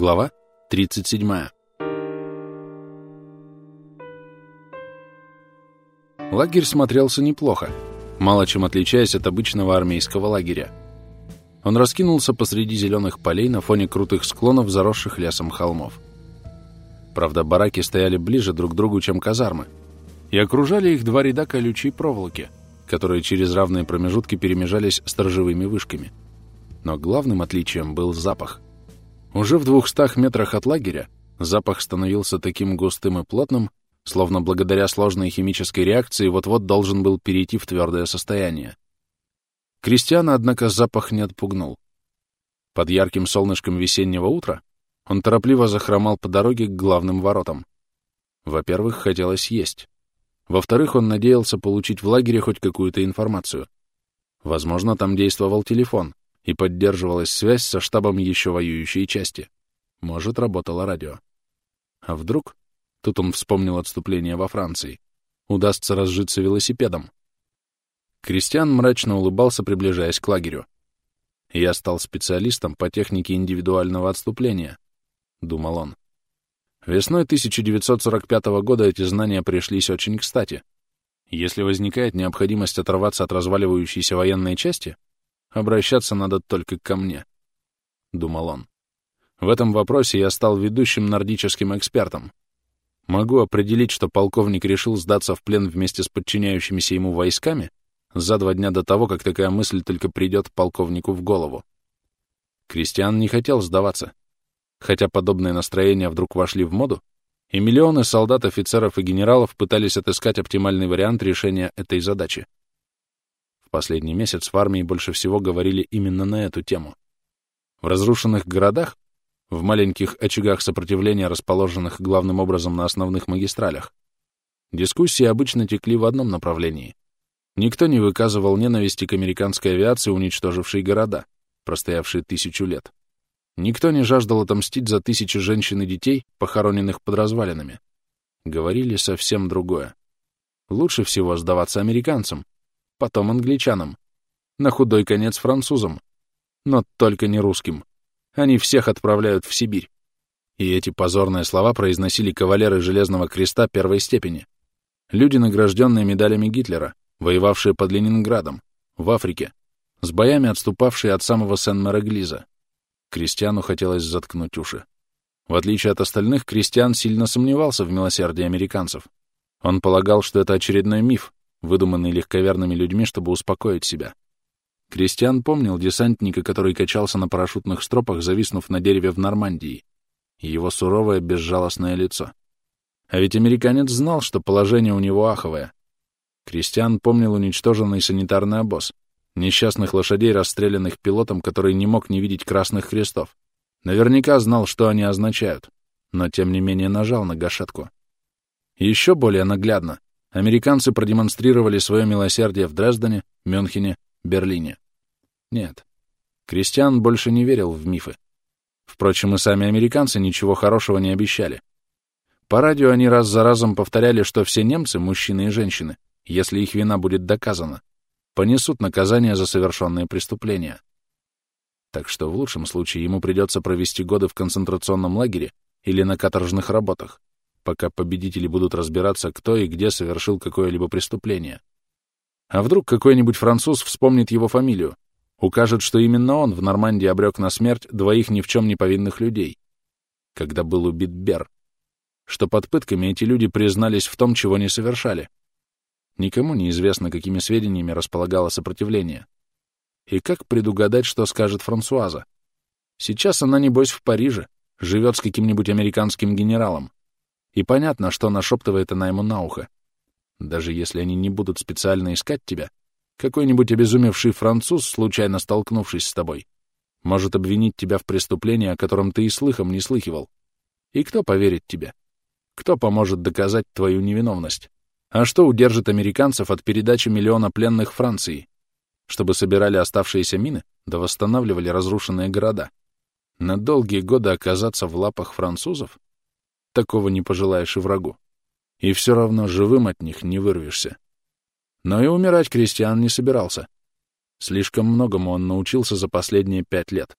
Глава 37. Лагерь смотрелся неплохо, мало чем отличаясь от обычного армейского лагеря. Он раскинулся посреди зеленых полей на фоне крутых склонов, заросших лесом холмов. Правда, бараки стояли ближе друг к другу, чем казармы, и окружали их два ряда колючей проволоки, которые через равные промежутки перемежались сторожевыми вышками. Но главным отличием был запах — уже в двухстах метрах от лагеря запах становился таким густым и плотным, словно благодаря сложной химической реакции вот-вот должен был перейти в твердое состояние. Кристиана, однако, запах не отпугнул. Под ярким солнышком весеннего утра он торопливо захромал по дороге к главным воротам. Во-первых, хотелось есть. Во-вторых, он надеялся получить в лагере хоть какую-то информацию. Возможно, там действовал телефон, и поддерживалась связь со штабом еще воюющей части. Может, работало радио. А вдруг, тут он вспомнил отступление во Франции, удастся разжиться велосипедом. Кристиан мрачно улыбался, приближаясь к лагерю. «Я стал специалистом по технике индивидуального отступления», — думал он. Весной 1945 года эти знания пришлись очень кстати. Если возникает необходимость оторваться от разваливающейся военной части, Обращаться надо только ко мне, — думал он. В этом вопросе я стал ведущим нордическим экспертом. Могу определить, что полковник решил сдаться в плен вместе с подчиняющимися ему войсками за два дня до того, как такая мысль только придет полковнику в голову. Кристиан не хотел сдаваться. Хотя подобные настроения вдруг вошли в моду, и миллионы солдат, офицеров и генералов пытались отыскать оптимальный вариант решения этой задачи. В последний месяц в армии больше всего говорили именно на эту тему. В разрушенных городах, в маленьких очагах сопротивления, расположенных главным образом на основных магистралях, дискуссии обычно текли в одном направлении. Никто не выказывал ненависти к американской авиации, уничтожившей города, простоявшие тысячу лет. Никто не жаждал отомстить за тысячи женщин и детей, похороненных под развалинами. Говорили совсем другое. Лучше всего сдаваться американцам, потом англичанам, на худой конец французам. Но только не русским. Они всех отправляют в Сибирь. И эти позорные слова произносили кавалеры Железного Креста первой степени. Люди, награжденные медалями Гитлера, воевавшие под Ленинградом, в Африке, с боями отступавшие от самого Сен-Мереглиза. Крестьяну хотелось заткнуть уши. В отличие от остальных, Крестьян сильно сомневался в милосердии американцев. Он полагал, что это очередной миф, выдуманный легковерными людьми, чтобы успокоить себя. Кристиан помнил десантника, который качался на парашютных стропах, зависнув на дереве в Нормандии, и его суровое, безжалостное лицо. А ведь американец знал, что положение у него аховое. Кристиан помнил уничтоженный санитарный обоз, несчастных лошадей, расстрелянных пилотом, который не мог не видеть красных крестов. Наверняка знал, что они означают, но тем не менее нажал на гашетку. Еще более наглядно американцы продемонстрировали свое милосердие в Дрездене, Мюнхене, Берлине. Нет, Кристиан больше не верил в мифы. Впрочем, и сами американцы ничего хорошего не обещали. По радио они раз за разом повторяли, что все немцы, мужчины и женщины, если их вина будет доказана, понесут наказание за совершенные преступления. Так что в лучшем случае ему придется провести годы в концентрационном лагере или на каторжных работах пока победители будут разбираться, кто и где совершил какое-либо преступление. А вдруг какой-нибудь француз вспомнит его фамилию, укажет, что именно он в Нормандии обрек на смерть двоих ни в чем не повинных людей, когда был убит Бер, что под пытками эти люди признались в том, чего не совершали. Никому не известно, какими сведениями располагало сопротивление. И как предугадать, что скажет Франсуаза? Сейчас она, небось, в Париже, живет с каким-нибудь американским генералом. И понятно, что нашептывает она ему на ухо. Даже если они не будут специально искать тебя, какой-нибудь обезумевший француз, случайно столкнувшись с тобой, может обвинить тебя в преступлении, о котором ты и слыхом не слыхивал. И кто поверит тебе? Кто поможет доказать твою невиновность? А что удержит американцев от передачи миллиона пленных Франции? Чтобы собирали оставшиеся мины, да восстанавливали разрушенные города. На долгие годы оказаться в лапах французов? Такого не пожелаешь и врагу. И все равно живым от них не вырвешься. Но и умирать крестьян не собирался. Слишком многому он научился за последние пять лет.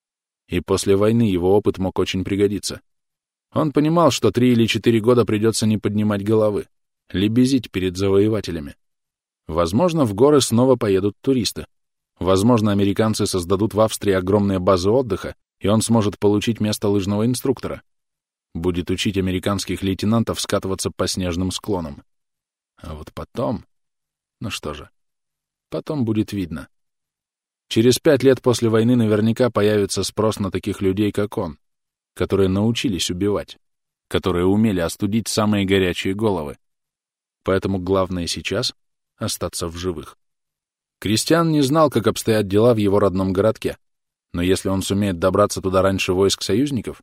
и после войны его опыт мог очень пригодиться. Он понимал, что три или четыре года придется не поднимать головы, лебезить перед завоевателями. Возможно, в горы снова поедут туристы. Возможно, американцы создадут в Австрии огромные базы отдыха, и он сможет получить место лыжного инструктора. Будет учить американских лейтенантов скатываться по снежным склонам. А вот потом... Ну что же, потом будет видно. Через пять лет после войны наверняка появится спрос на таких людей, как он, которые научились убивать, которые умели остудить самые горячие головы. Поэтому главное сейчас — остаться в живых. Кристиан не знал, как обстоят дела в его родном городке, но если он сумеет добраться туда раньше войск союзников,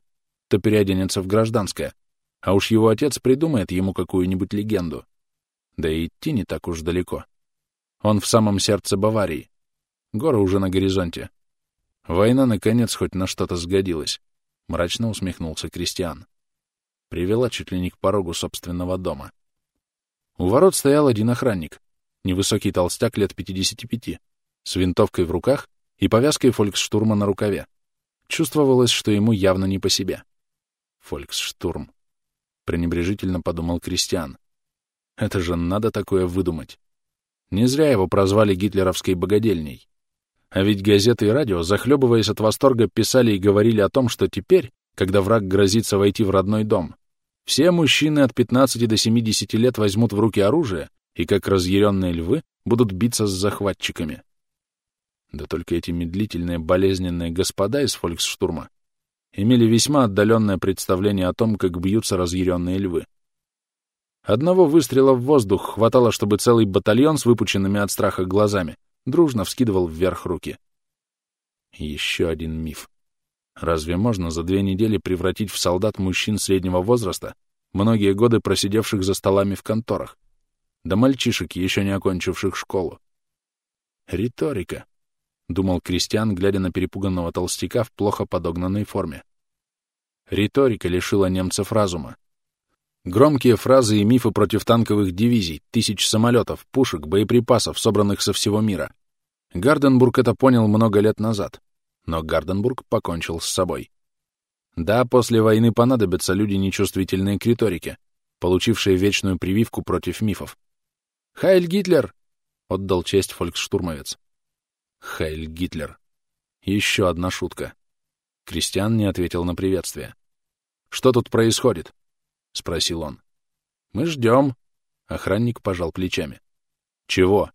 то переоденется в гражданское, а уж его отец придумает ему какую-нибудь легенду. Да и идти не так уж далеко. Он в самом сердце Баварии, Горы уже на горизонте. Война, наконец, хоть на что-то сгодилась. Мрачно усмехнулся Кристиан. Привела чуть ли не к порогу собственного дома. У ворот стоял один охранник, невысокий толстяк лет 55, с винтовкой в руках и повязкой фольксштурма на рукаве. Чувствовалось, что ему явно не по себе. Фольксштурм. Пренебрежительно подумал Кристиан. Это же надо такое выдумать. Не зря его прозвали гитлеровской богадельней. А ведь газеты и радио, захлебываясь от восторга, писали и говорили о том, что теперь, когда враг грозится войти в родной дом, все мужчины от 15 до 70 лет возьмут в руки оружие и, как разъяренные львы, будут биться с захватчиками. Да только эти медлительные, болезненные господа из фольксштурма имели весьма отдаленное представление о том, как бьются разъяренные львы. Одного выстрела в воздух хватало, чтобы целый батальон с выпученными от страха глазами дружно вскидывал вверх руки. Еще один миф. Разве можно за две недели превратить в солдат мужчин среднего возраста, многие годы просидевших за столами в конторах, да мальчишек, еще не окончивших школу? Риторика, — думал Кристиан, глядя на перепуганного толстяка в плохо подогнанной форме. Риторика лишила немцев разума. Громкие фразы и мифы против танковых дивизий, тысяч самолетов, пушек, боеприпасов, собранных со всего мира. Гарденбург это понял много лет назад, но Гарденбург покончил с собой. Да, после войны понадобятся люди, нечувствительные к риторике, получившие вечную прививку против мифов. «Хайль Гитлер!» — отдал честь фольксштурмовец. «Хайль Гитлер!» Еще одна шутка. Кристиан не ответил на приветствие. «Что тут происходит?» — спросил он. «Мы ждем». Охранник пожал плечами. «Чего?»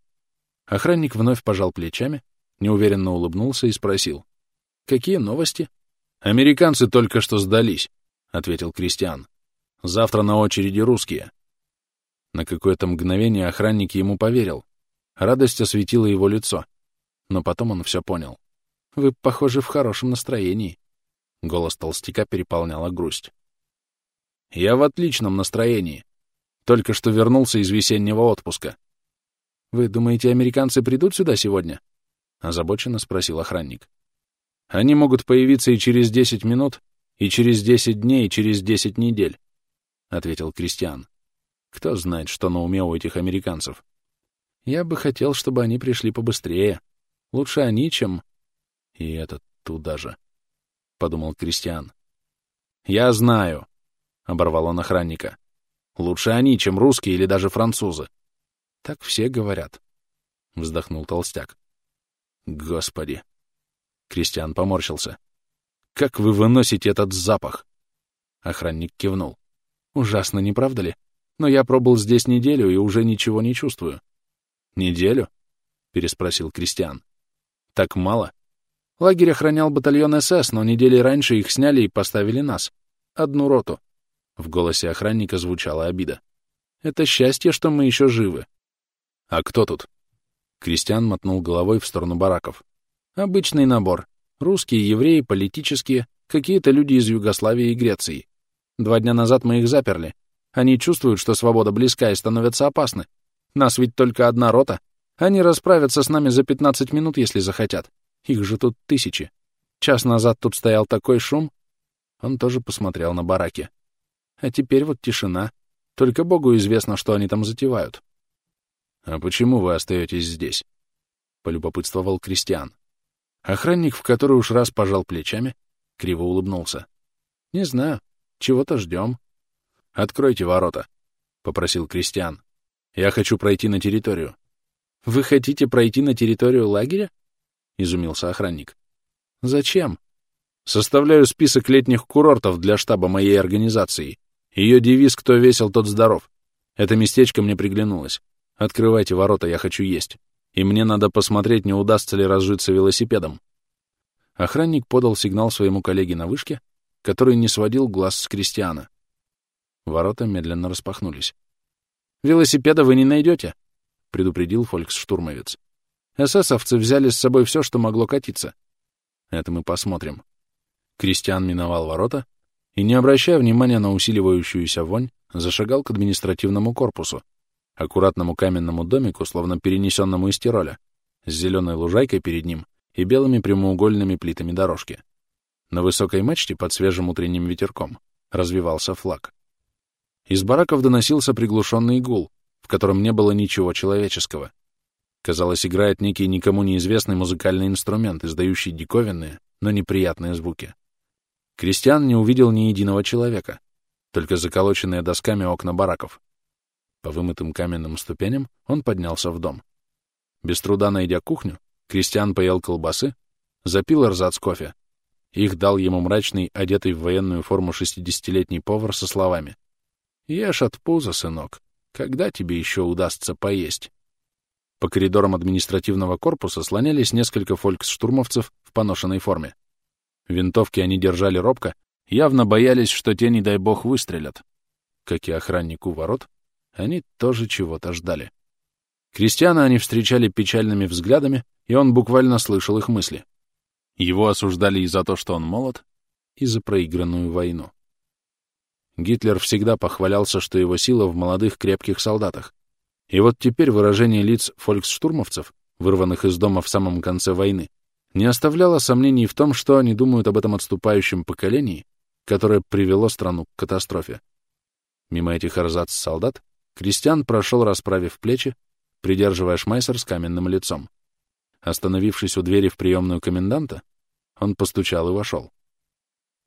Охранник вновь пожал плечами, неуверенно улыбнулся и спросил. «Какие новости?» «Американцы только что сдались», — ответил Кристиан. «Завтра на очереди русские». На какое-то мгновение охранник ему поверил. Радость осветила его лицо. Но потом он все понял. «Вы, похоже, в хорошем настроении». Голос толстяка переполняла грусть. Я в отличном настроении. Только что вернулся из весеннего отпуска. «Вы думаете, американцы придут сюда сегодня?» — озабоченно спросил охранник. «Они могут появиться и через десять минут, и через десять дней, и через десять недель», — ответил Кристиан. «Кто знает, что на уме у этих американцев?» «Я бы хотел, чтобы они пришли побыстрее. Лучше они, чем...» «И этот туда же», — подумал Кристиан. «Я знаю», — оборвал он охранника. «Лучше они, чем русские или даже французы». «Так все говорят», — вздохнул толстяк. «Господи!» Кристиан поморщился. «Как вы выносите этот запах?» Охранник кивнул. «Ужасно, не правда ли? Но я пробыл здесь неделю и уже ничего не чувствую». «Неделю?» — переспросил Кристиан. «Так мало?» Лагерь охранял батальон СС, но недели раньше их сняли и поставили нас. Одну роту. В голосе охранника звучала обида. «Это счастье, что мы еще живы». «А кто тут?» Кристиан мотнул головой в сторону бараков. «Обычный набор. Русские, евреи, политические, какие-то люди из Югославии и Греции. Два дня назад мы их заперли. Они чувствуют, что свобода близка и становятся опасны. Нас ведь только одна рота. Они расправятся с нами за 15 минут, если захотят. Их же тут тысячи. Час назад тут стоял такой шум». Он тоже посмотрел на бараки. А теперь вот тишина. Только Богу известно, что они там затевают. — А почему вы остаетесь здесь? — полюбопытствовал Кристиан. Охранник в который уж раз пожал плечами, криво улыбнулся. «Не знаю. Чего-то ждем». «Откройте ворота», — попросил Кристиан. «Я хочу пройти на территорию». «Вы хотите пройти на территорию лагеря?» — изумился охранник. «Зачем?» «Составляю список летних курортов для штаба моей организации. Ее девиз «Кто весел, тот здоров». Это местечко мне приглянулось. Открывайте ворота, я хочу есть. И мне надо посмотреть, не удастся ли разжиться велосипедом. Охранник подал сигнал своему коллеге на вышке, который не сводил глаз с крестьяна. Ворота медленно распахнулись. «Велосипеда вы не найдете», — предупредил фольксштурмовец. «Эсэсовцы взяли с собой все, что могло катиться. Это мы посмотрим». Кристиан миновал ворота и, не обращая внимания на усиливающуюся вонь, зашагал к административному корпусу, аккуратному каменному домику, словно перенесенному из Тироля, с зеленой лужайкой перед ним и белыми прямоугольными плитами дорожки. На высокой мачте под свежим утренним ветерком развивался флаг. Из бараков доносился приглушенный гул, в котором не было ничего человеческого. Казалось, играет некий никому неизвестный музыкальный инструмент, издающий диковинные, но неприятные звуки. Кристиан не увидел ни единого человека, только заколоченные досками окна бараков. По вымытым каменным ступеням он поднялся в дом. Без труда найдя кухню, Кристиан поел колбасы, запил эрзац кофе. Их дал ему мрачный, одетый в военную форму шестидесятилетний повар со словами. «Ешь от пуза, сынок. Когда тебе еще удастся поесть?» По коридорам административного корпуса слонялись несколько фольксштурмовцев в поношенной форме. Винтовки они держали робко, явно боялись, что те, не дай бог, выстрелят. Как и охраннику ворот, они тоже чего-то ждали. Крестьяна они встречали печальными взглядами, и он буквально слышал их мысли. Его осуждали и за то, что он молод, и за проигранную войну. Гитлер всегда похвалялся, что его сила в молодых крепких солдатах. И вот теперь выражение лиц фольксштурмовцев, вырванных из дома в самом конце войны, не оставляло сомнений в том, что они думают об этом отступающем поколении, которое привело страну к катастрофе. Мимо этих эрзац-солдат Кристиан прошел, расправив плечи, придерживая шмайсер с каменным лицом. Остановившись у двери в приемную коменданта, он постучал и вошел.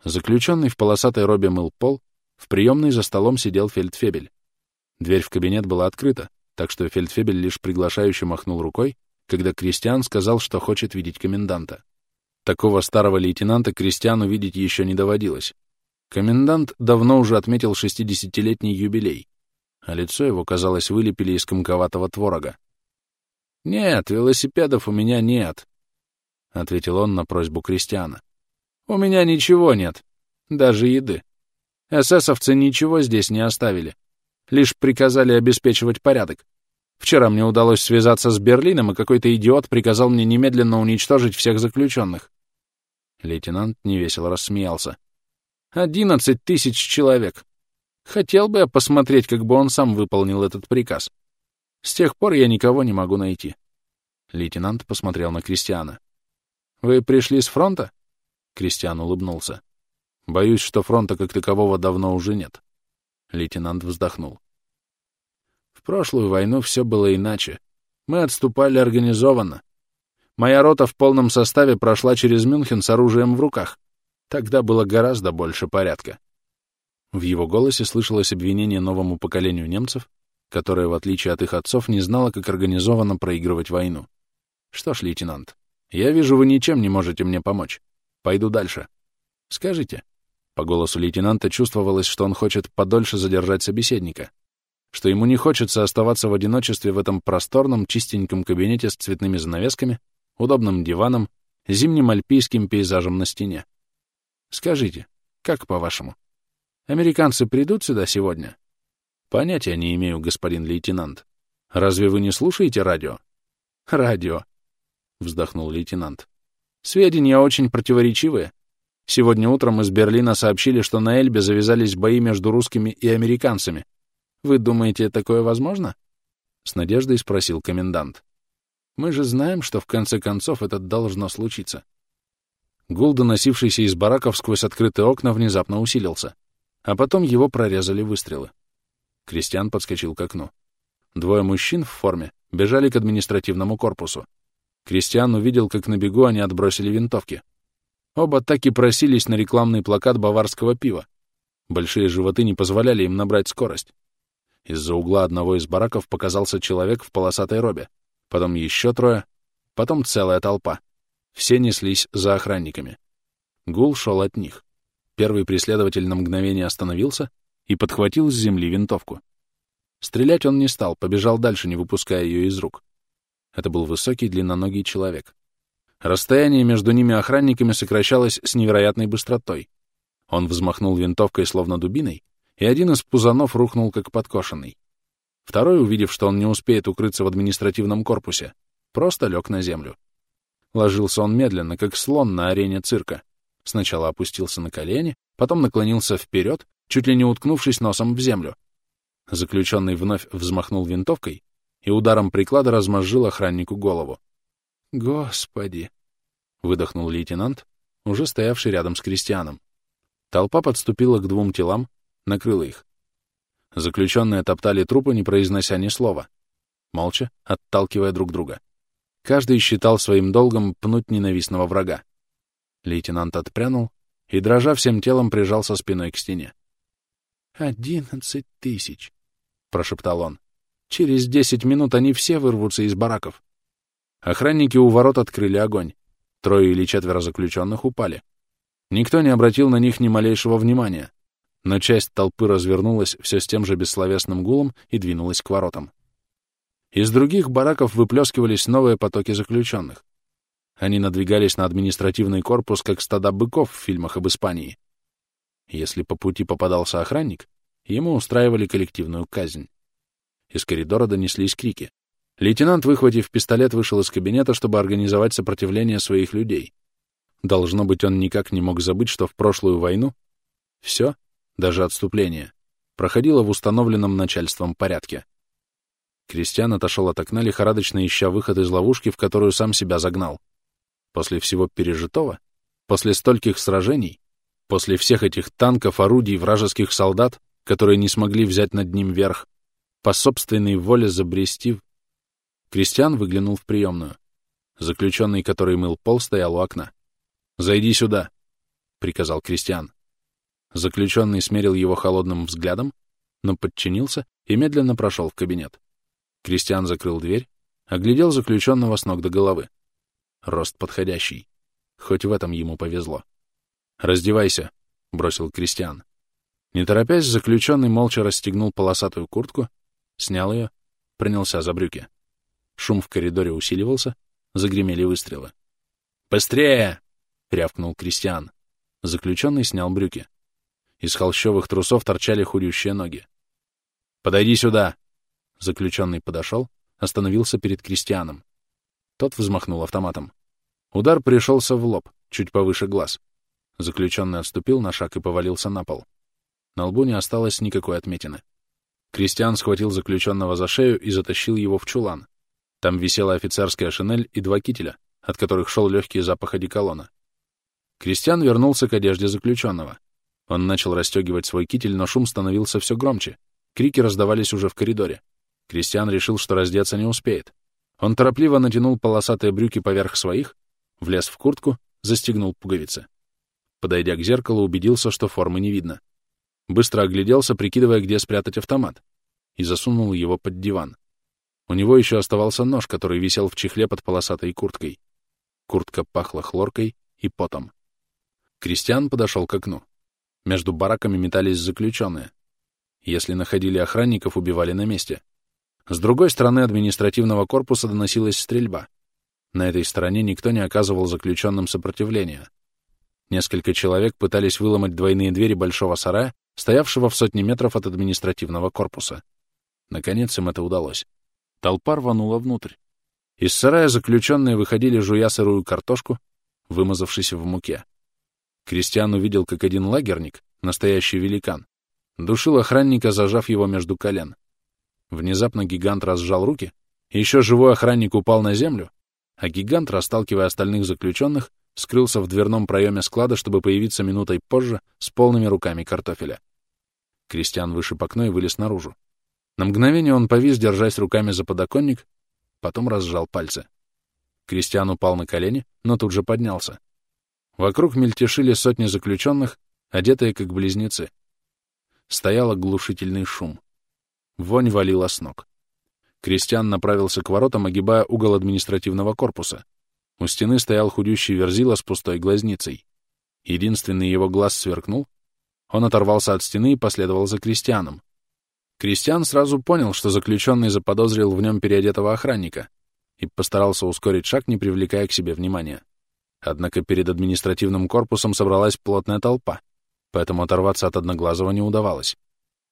Заключенный в полосатой робе мыл пол, в приемной за столом сидел фельдфебель. Дверь в кабинет была открыта, так что фельдфебель лишь приглашающе махнул рукой, когда Кристиан сказал, что хочет видеть коменданта. Такого старого лейтенанта Кристиану видеть еще не доводилось. Комендант давно уже отметил шестидесятилетний юбилей, а лицо его, казалось, вылепили из комковатого творога. «Нет, велосипедов у меня нет», — ответил он на просьбу Кристиана. «У меня ничего нет, даже еды. Эсэсовцы ничего здесь не оставили, лишь приказали обеспечивать порядок. Вчера мне удалось связаться с Берлином, и какой-то идиот приказал мне немедленно уничтожить всех заключенных. Лейтенант невесело рассмеялся. «Одиннадцать тысяч человек. Хотел бы я посмотреть, как бы он сам выполнил этот приказ. С тех пор я никого не могу найти». Лейтенант посмотрел на Кристиана. «Вы пришли с фронта?» Кристиан улыбнулся. «Боюсь, что фронта как такового давно уже нет». Лейтенант вздохнул прошлую войну все было иначе. Мы отступали организованно. Моя рота в полном составе прошла через Мюнхен с оружием в руках. Тогда было гораздо больше порядка. В его голосе слышалось обвинение новому поколению немцев, которое, в отличие от их отцов, не знало, как организованно проигрывать войну. Что ж, лейтенант, я вижу, вы ничем не можете мне помочь. Пойду дальше. Скажите. По голосу лейтенанта чувствовалось, что он хочет подольше задержать собеседника что ему не хочется оставаться в одиночестве в этом просторном, чистеньком кабинете с цветными занавесками, удобным диваном, зимним альпийским пейзажем на стене. Скажите, как по-вашему, американцы придут сюда сегодня? Понятия не имею, господин лейтенант. Разве вы не слушаете радио? Радио, вздохнул лейтенант. Сведения очень противоречивые. Сегодня утром из Берлина сообщили, что на Эльбе завязались бои между русскими и американцами. Вы думаете, такое возможно? С надеждой спросил комендант. Мы же знаем, что в конце концов это должно случиться. Гул, доносившийся из бараков сквозь открытые окна, внезапно усилился, а потом его прорезали выстрелы. Кристиан подскочил к окну. Двое мужчин в форме бежали к административному корпусу. Кристиан увидел, как на бегу они отбросили винтовки. Оба так и просились на рекламный плакат баварского пива. Большие животы не позволяли им набрать скорость. Из-за угла одного из бараков показался человек в полосатой робе, потом еще трое, потом целая толпа. Все неслись за охранниками. Гул шел от них. Первый преследователь на мгновение остановился и подхватил с земли винтовку. Стрелять он не стал, побежал дальше, не выпуская ее из рук. Это был высокий, длинноногий человек. Расстояние между ними охранниками сокращалось с невероятной быстротой. Он взмахнул винтовкой, словно дубиной, и один из пузанов рухнул, как подкошенный. Второй, увидев, что он не успеет укрыться в административном корпусе, просто лег на землю. Ложился он медленно, как слон на арене цирка. Сначала опустился на колени, потом наклонился вперед, чуть ли не уткнувшись носом в землю. Заключенный вновь взмахнул винтовкой и ударом приклада размозжил охраннику голову. «Господи!» — выдохнул лейтенант, уже стоявший рядом с крестьяном. Толпа подступила к двум телам, накрыла их. Заключенные топтали трупы, не произнося ни слова, молча отталкивая друг друга. Каждый считал своим долгом пнуть ненавистного врага. Лейтенант отпрянул и, дрожа всем телом, прижался спиной к стене. «Одиннадцать тысяч!» — прошептал он. «Через десять минут они все вырвутся из бараков». Охранники у ворот открыли огонь. Трое или четверо заключенных упали. Никто не обратил на них ни малейшего внимания, но часть толпы развернулась все с тем же бессловесным гулом и двинулась к воротам. Из других бараков выплескивались новые потоки заключенных. Они надвигались на административный корпус, как стада быков в фильмах об Испании. Если по пути попадался охранник, ему устраивали коллективную казнь. Из коридора донеслись крики. Лейтенант, выхватив пистолет, вышел из кабинета, чтобы организовать сопротивление своих людей. Должно быть, он никак не мог забыть, что в прошлую войну все, даже отступление, проходило в установленном начальством порядке. Кристиан отошел от окна, лихорадочно ища выход из ловушки, в которую сам себя загнал. После всего пережитого, после стольких сражений, после всех этих танков, орудий, вражеских солдат, которые не смогли взять над ним верх, по собственной воле забрести... Кристиан выглянул в приемную. Заключенный, который мыл пол, стоял у окна. «Зайди сюда», — приказал Кристиан. Заключенный смерил его холодным взглядом, но подчинился и медленно прошел в кабинет. Кристиан закрыл дверь, оглядел заключенного с ног до головы. Рост подходящий. Хоть в этом ему повезло. «Раздевайся», — бросил Кристиан. Не торопясь, заключенный молча расстегнул полосатую куртку, снял ее, принялся за брюки. Шум в коридоре усиливался, загремели выстрелы. «Быстрее!» — рявкнул Кристиан. Заключенный снял брюки. Из холщовых трусов торчали худющие ноги. «Подойди сюда!» Заключенный подошел, остановился перед крестьяном. Тот взмахнул автоматом. Удар пришелся в лоб, чуть повыше глаз. Заключенный отступил на шаг и повалился на пол. На лбу не осталось никакой отметины. Кристиан схватил заключенного за шею и затащил его в чулан. Там висела офицерская шинель и два кителя, от которых шел легкий запах одеколона. Кристиан вернулся к одежде заключенного. Он начал расстегивать свой китель, но шум становился все громче. Крики раздавались уже в коридоре. Кристиан решил, что раздеться не успеет. Он торопливо натянул полосатые брюки поверх своих, влез в куртку, застегнул пуговицы. Подойдя к зеркалу, убедился, что формы не видно. Быстро огляделся, прикидывая, где спрятать автомат, и засунул его под диван. У него еще оставался нож, который висел в чехле под полосатой курткой. Куртка пахла хлоркой и потом. Кристиан подошел к окну. Между бараками метались заключенные. Если находили охранников, убивали на месте. С другой стороны административного корпуса доносилась стрельба. На этой стороне никто не оказывал заключенным сопротивления. Несколько человек пытались выломать двойные двери большого сарая, стоявшего в сотне метров от административного корпуса. Наконец им это удалось. Толпа рванула внутрь. Из сарая заключенные выходили, жуя сырую картошку, вымазавшись в муке. Кристиан увидел, как один лагерник, настоящий великан, душил охранника, зажав его между колен. Внезапно гигант разжал руки, еще живой охранник упал на землю, а гигант, расталкивая остальных заключенных, скрылся в дверном проеме склада, чтобы появиться минутой позже с полными руками картофеля. Кристиан вышиб окно и вылез наружу. На мгновение он повис, держась руками за подоконник, потом разжал пальцы. Кристиан упал на колени, но тут же поднялся. Вокруг мельтешили сотни заключенных, одетые как близнецы. Стоял оглушительный шум. Вонь валила с ног. Кристиан направился к воротам, огибая угол административного корпуса. У стены стоял худющий верзила с пустой глазницей. Единственный его глаз сверкнул. Он оторвался от стены и последовал за Кристианом. Кристиан сразу понял, что заключенный заподозрил в нем переодетого охранника и постарался ускорить шаг, не привлекая к себе внимания. Однако перед административным корпусом собралась плотная толпа, поэтому оторваться от Одноглазого не удавалось.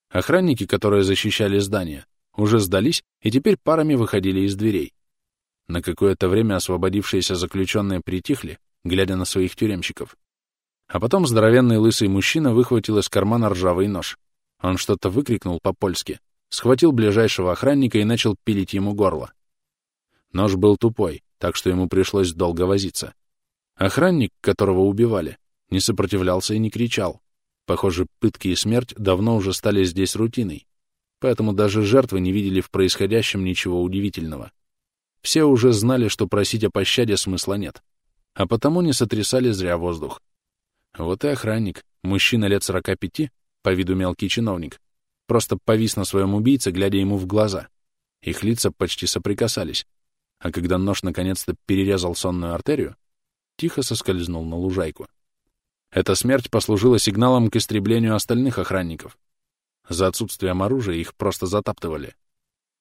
Охранники, которые защищали здание, уже сдались и теперь парами выходили из дверей. На какое-то время освободившиеся заключенные притихли, глядя на своих тюремщиков. А потом здоровенный лысый мужчина выхватил из кармана ржавый нож. Он что-то выкрикнул по-польски, схватил ближайшего охранника и начал пилить ему горло. Нож был тупой, так что ему пришлось долго возиться. Охранник, которого убивали, не сопротивлялся и не кричал. Похоже, пытки и смерть давно уже стали здесь рутиной, поэтому даже жертвы не видели в происходящем ничего удивительного. Все уже знали, что просить о пощаде смысла нет, а потому не сотрясали зря воздух. Вот и охранник, мужчина лет сорока пяти, по виду мелкий чиновник, просто повис на своем убийце, глядя ему в глаза. Их лица почти соприкасались, а когда нож наконец-то перерезал сонную артерию, тихо соскользнул на лужайку. Эта смерть послужила сигналом к истреблению остальных охранников. За отсутствием оружия их просто затаптывали.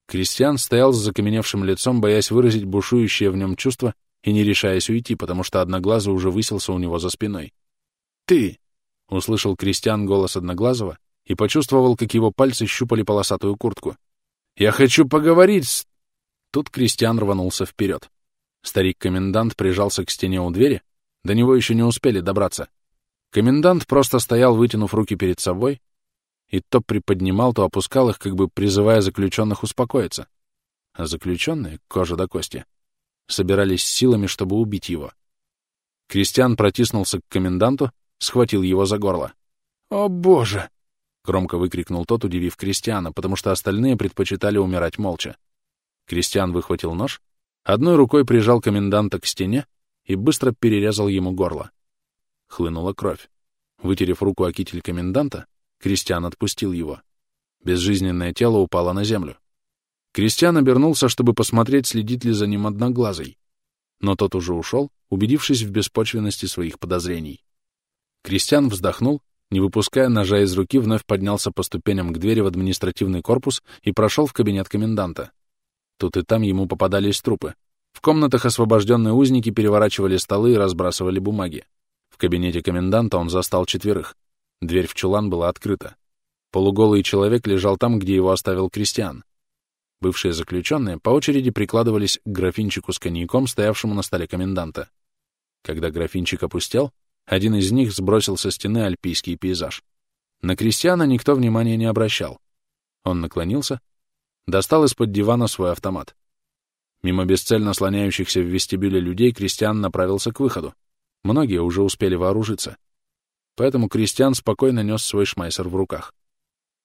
Кристиан стоял с закаменевшим лицом, боясь выразить бушующее в нем чувство и не решаясь уйти, потому что Одноглазый уже высился у него за спиной. «Ты!» — услышал Кристиан голос Одноглазого и почувствовал, как его пальцы щупали полосатую куртку. «Я хочу поговорить с...» Тут Кристиан рванулся вперед. Старик-комендант прижался к стене у двери, до него еще не успели добраться. Комендант просто стоял, вытянув руки перед собой, и то приподнимал, то опускал их, как бы призывая заключенных успокоиться. А заключенные, кожа до кости, собирались силами, чтобы убить его. Кристиан протиснулся к коменданту, схватил его за горло. «О, Боже!» — громко выкрикнул тот, удивив Кристиана, потому что остальные предпочитали умирать молча. Кристиан выхватил нож, одной рукой прижал коменданта к стене и быстро перерезал ему горло. Хлынула кровь. Вытерев руку о китель коменданта, Кристиан отпустил его. Безжизненное тело упало на землю. Кристиан обернулся, чтобы посмотреть, следит ли за ним одноглазый. Но тот уже ушел, убедившись в беспочвенности своих подозрений. Кристиан вздохнул, не выпуская ножа из руки, вновь поднялся по ступеням к двери в административный корпус и прошел в кабинет коменданта. Тут и там ему попадались трупы. В комнатах освобожденные узники переворачивали столы и разбрасывали бумаги. В кабинете коменданта он застал четверых. Дверь в чулан была открыта. Полуголый человек лежал там, где его оставил крестьян. Бывшие заключенные по очереди прикладывались к графинчику с коньяком, стоявшему на столе коменданта. Когда графинчик опустел, один из них сбросил со стены альпийский пейзаж. На крестьяна никто внимания не обращал. Он наклонился, достал из-под дивана свой автомат. Мимо бесцельно слоняющихся в вестибюле людей Кристиан направился к выходу. Многие уже успели вооружиться. Поэтому Кристиан спокойно нес свой шмайсер в руках.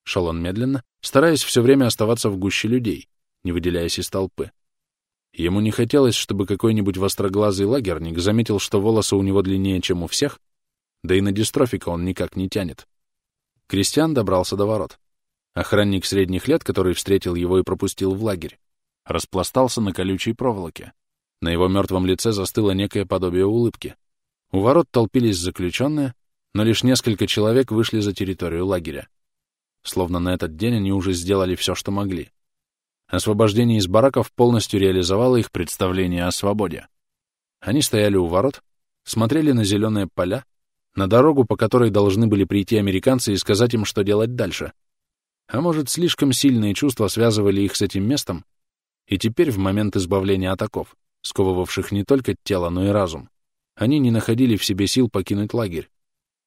Шел он медленно, стараясь все время оставаться в гуще людей, не выделяясь из толпы. Ему не хотелось, чтобы какой-нибудь востроглазый лагерник заметил, что волосы у него длиннее, чем у всех, да и на дистрофика он никак не тянет. Кристиан добрался до ворот. Охранник средних лет, который встретил его и пропустил в лагерь, распластался на колючей проволоке. На его мертвом лице застыло некое подобие улыбки. У ворот толпились заключенные, но лишь несколько человек вышли за территорию лагеря. Словно на этот день они уже сделали все, что могли. Освобождение из бараков полностью реализовало их представление о свободе. Они стояли у ворот, смотрели на зеленые поля, на дорогу, по которой должны были прийти американцы и сказать им, что делать дальше — а может, слишком сильные чувства связывали их с этим местом, и теперь, в момент избавления от оков, сковывавших не только тело, но и разум, они не находили в себе сил покинуть лагерь,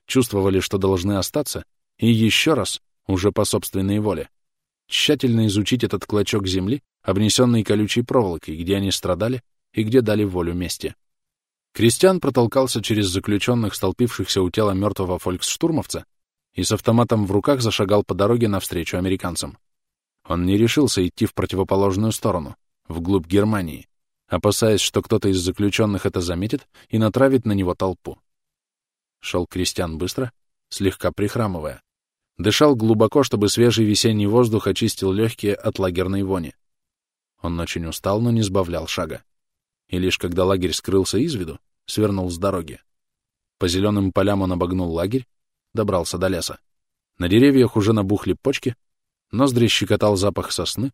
чувствовали, что должны остаться, и еще раз, уже по собственной воле, тщательно изучить этот клочок земли, обнесенный колючей проволокой, где они страдали и где дали волю мести. Кристиан протолкался через заключенных, столпившихся у тела мертвого фольксштурмовца, и с автоматом в руках зашагал по дороге навстречу американцам. Он не решился идти в противоположную сторону, вглубь Германии, опасаясь, что кто-то из заключенных это заметит и натравит на него толпу. Шел крестьян быстро, слегка прихрамывая. Дышал глубоко, чтобы свежий весенний воздух очистил легкие от лагерной вони. Он очень устал, но не сбавлял шага. И лишь когда лагерь скрылся из виду, свернул с дороги. По зеленым полям он обогнул лагерь, добрался до леса. На деревьях уже набухли почки, ноздри щекотал запах сосны,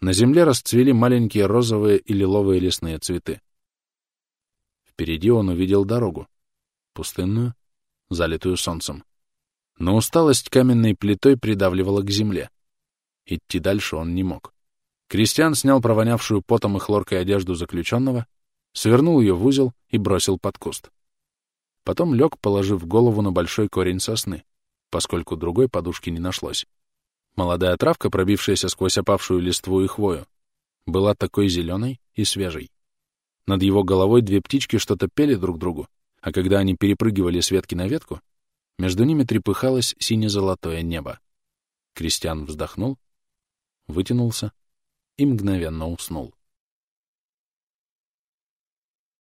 на земле расцвели маленькие розовые и лиловые лесные цветы. Впереди он увидел дорогу, пустынную, залитую солнцем. Но усталость каменной плитой придавливала к земле. Идти дальше он не мог. Кристиан снял провонявшую потом и хлоркой одежду заключенного, свернул ее в узел и бросил под куст. Потом лег, положив голову на большой корень сосны, поскольку другой подушки не нашлось. Молодая травка, пробившаяся сквозь опавшую листву и хвою, была такой зеленой и свежей. Над его головой две птички что-то пели друг другу, а когда они перепрыгивали с ветки на ветку, между ними трепыхалось сине-золотое небо. Кристиан вздохнул, вытянулся и мгновенно уснул.